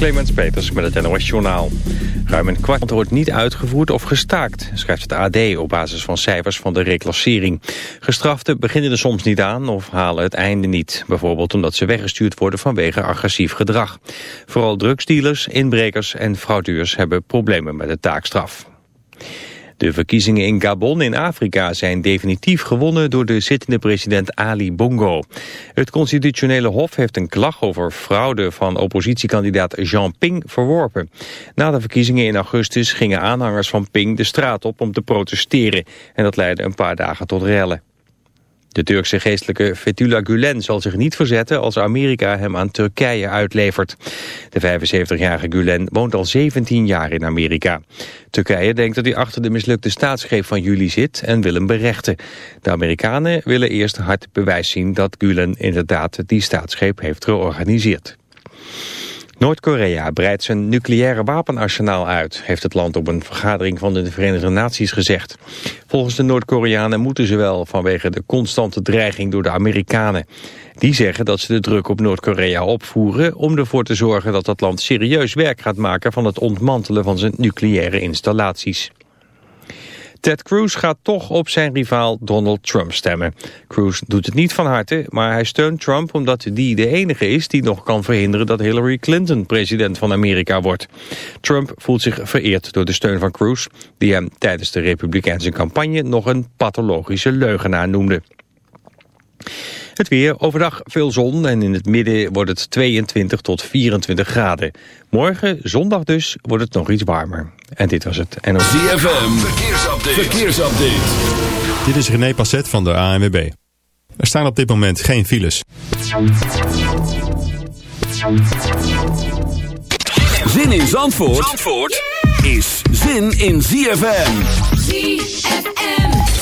Clemens Peters met het NOS Journaal. Ruim een kwart wordt niet uitgevoerd of gestaakt, schrijft het AD op basis van cijfers van de reclassering. Gestraften beginnen er soms niet aan of halen het einde niet. Bijvoorbeeld omdat ze weggestuurd worden vanwege agressief gedrag. Vooral drugsdealers, inbrekers en fraudeurs hebben problemen met de taakstraf. De verkiezingen in Gabon in Afrika zijn definitief gewonnen door de zittende president Ali Bongo. Het constitutionele hof heeft een klacht over fraude van oppositiekandidaat Jean Ping verworpen. Na de verkiezingen in augustus gingen aanhangers van Ping de straat op om te protesteren. En dat leidde een paar dagen tot rellen. De Turkse geestelijke Fethullah Gulen zal zich niet verzetten als Amerika hem aan Turkije uitlevert. De 75-jarige Gulen woont al 17 jaar in Amerika. Turkije denkt dat hij achter de mislukte staatsgreep van juli zit en wil hem berechten. De Amerikanen willen eerst hard bewijs zien dat Gulen inderdaad die staatsgreep heeft georganiseerd. Noord-Korea breidt zijn nucleaire wapenarsenaal uit, heeft het land op een vergadering van de Verenigde Naties gezegd. Volgens de Noord-Koreanen moeten ze wel vanwege de constante dreiging door de Amerikanen. Die zeggen dat ze de druk op Noord-Korea opvoeren om ervoor te zorgen dat dat land serieus werk gaat maken van het ontmantelen van zijn nucleaire installaties. Ted Cruz gaat toch op zijn rivaal Donald Trump stemmen. Cruz doet het niet van harte, maar hij steunt Trump omdat die de enige is die nog kan verhinderen dat Hillary Clinton president van Amerika wordt. Trump voelt zich vereerd door de steun van Cruz, die hem tijdens de republikeinse campagne nog een pathologische leugenaar noemde. Het weer, overdag veel zon en in het midden wordt het 22 tot 24 graden. Morgen, zondag dus, wordt het nog iets warmer. En dit was het NOS. ZFM, verkeersupdate. verkeersupdate. Dit is René Passet van de ANWB. Er staan op dit moment geen files. Zin in Zandvoort, Zandvoort is zin in ZFM. ZFM.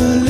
family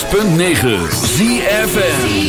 106.9 ZFN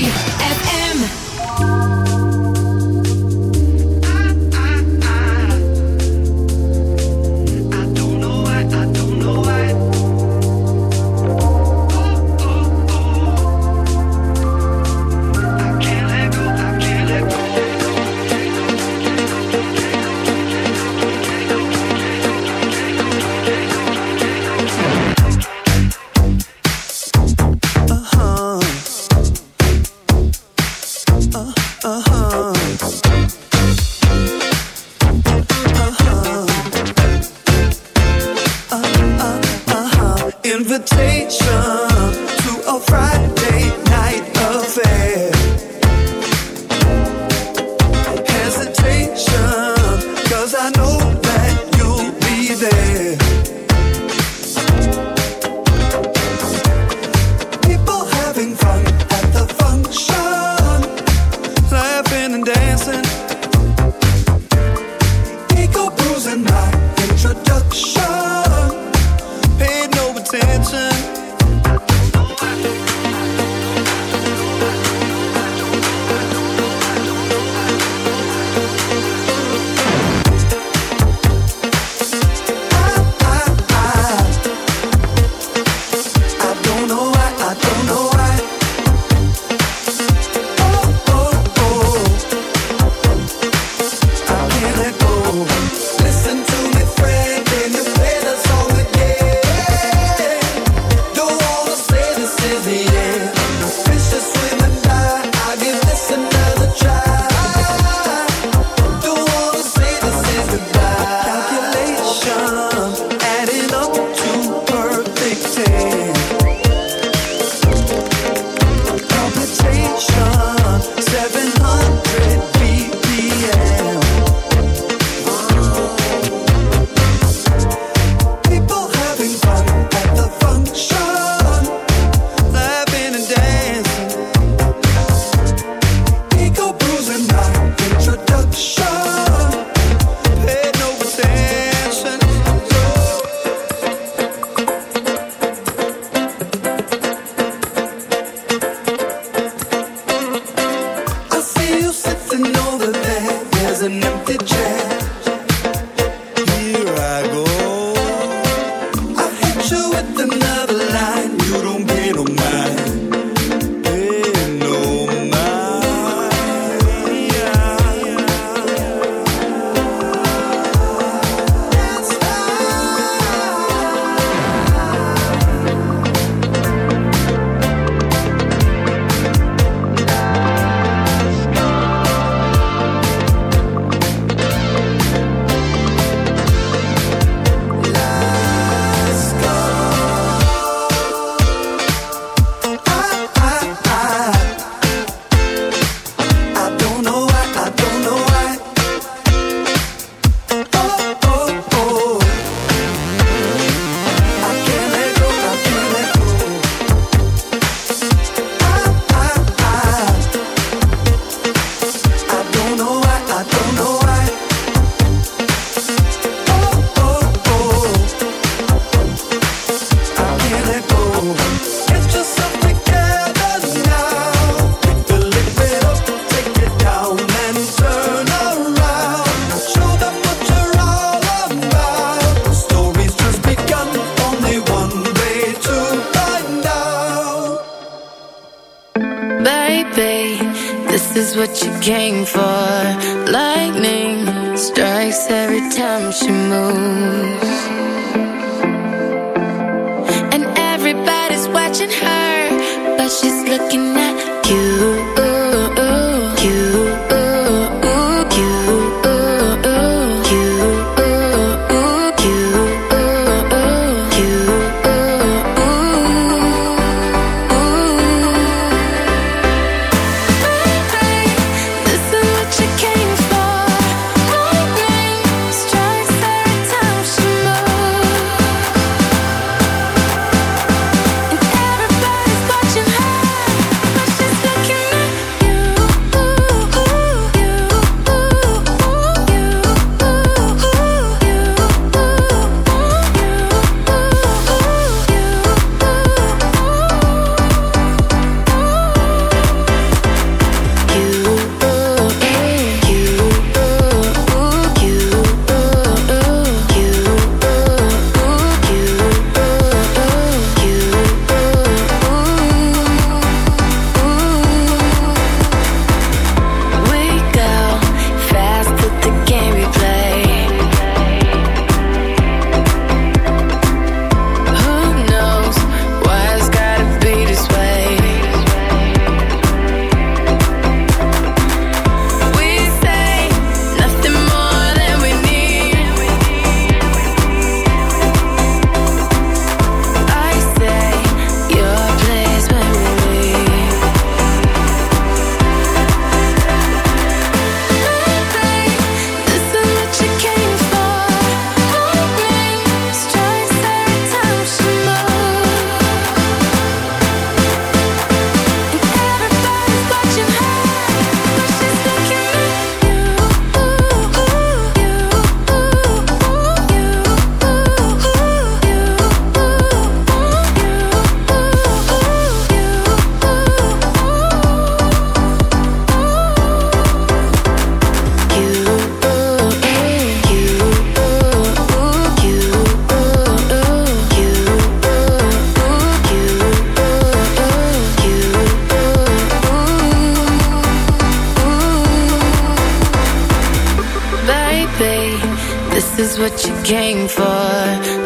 came for.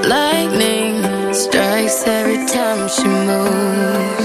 Lightning strikes every time she moves.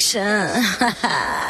direction.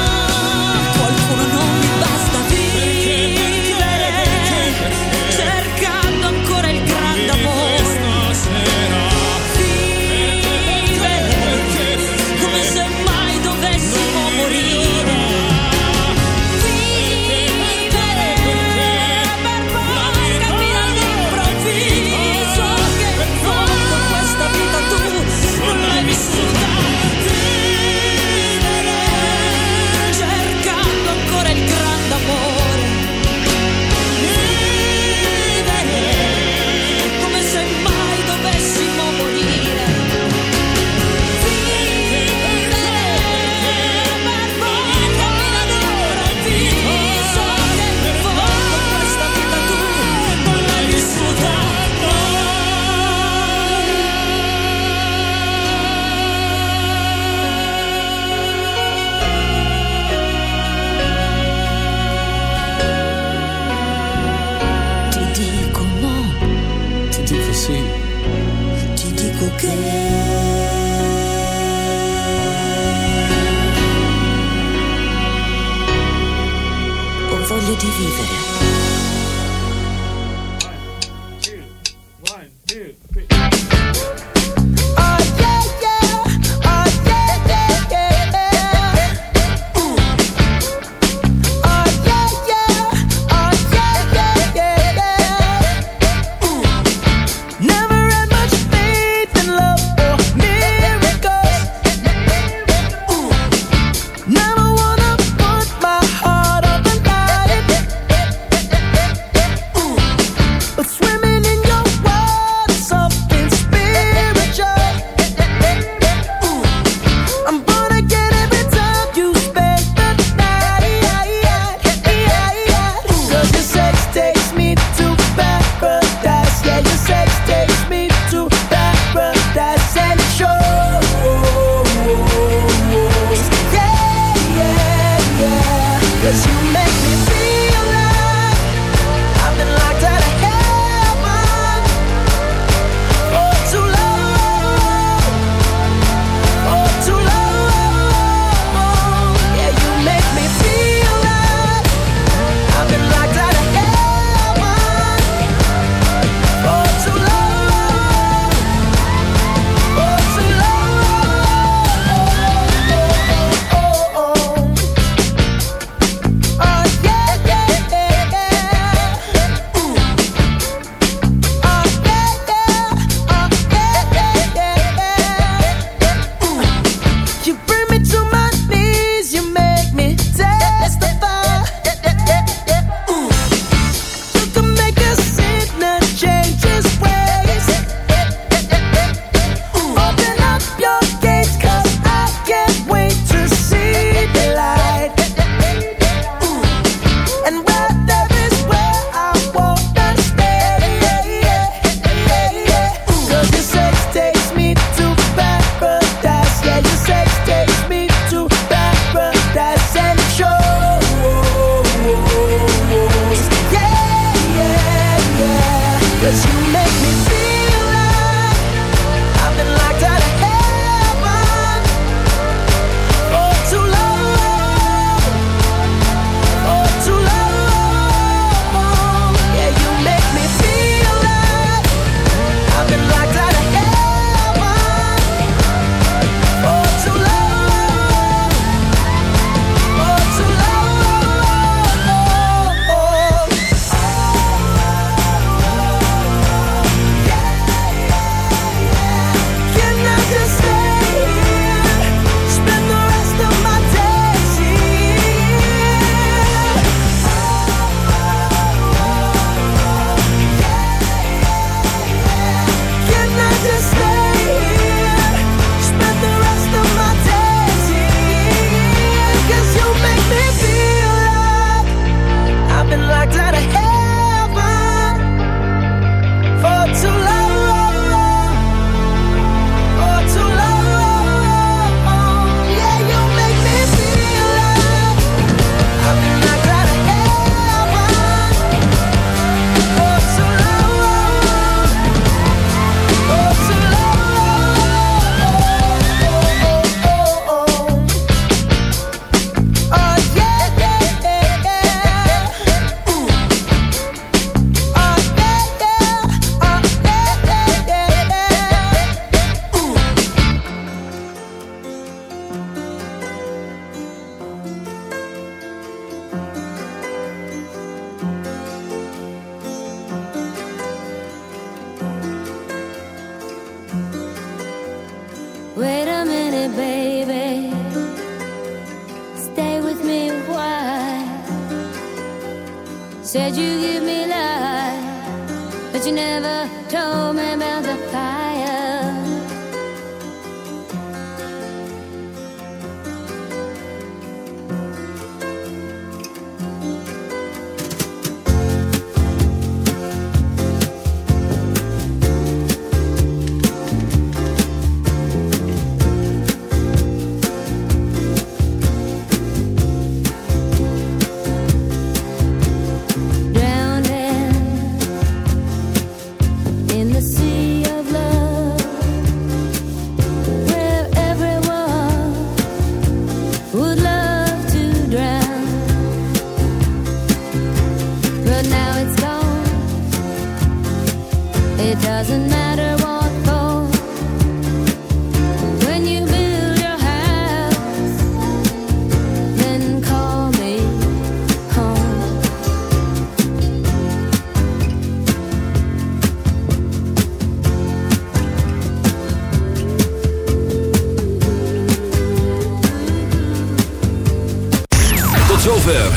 di vivere.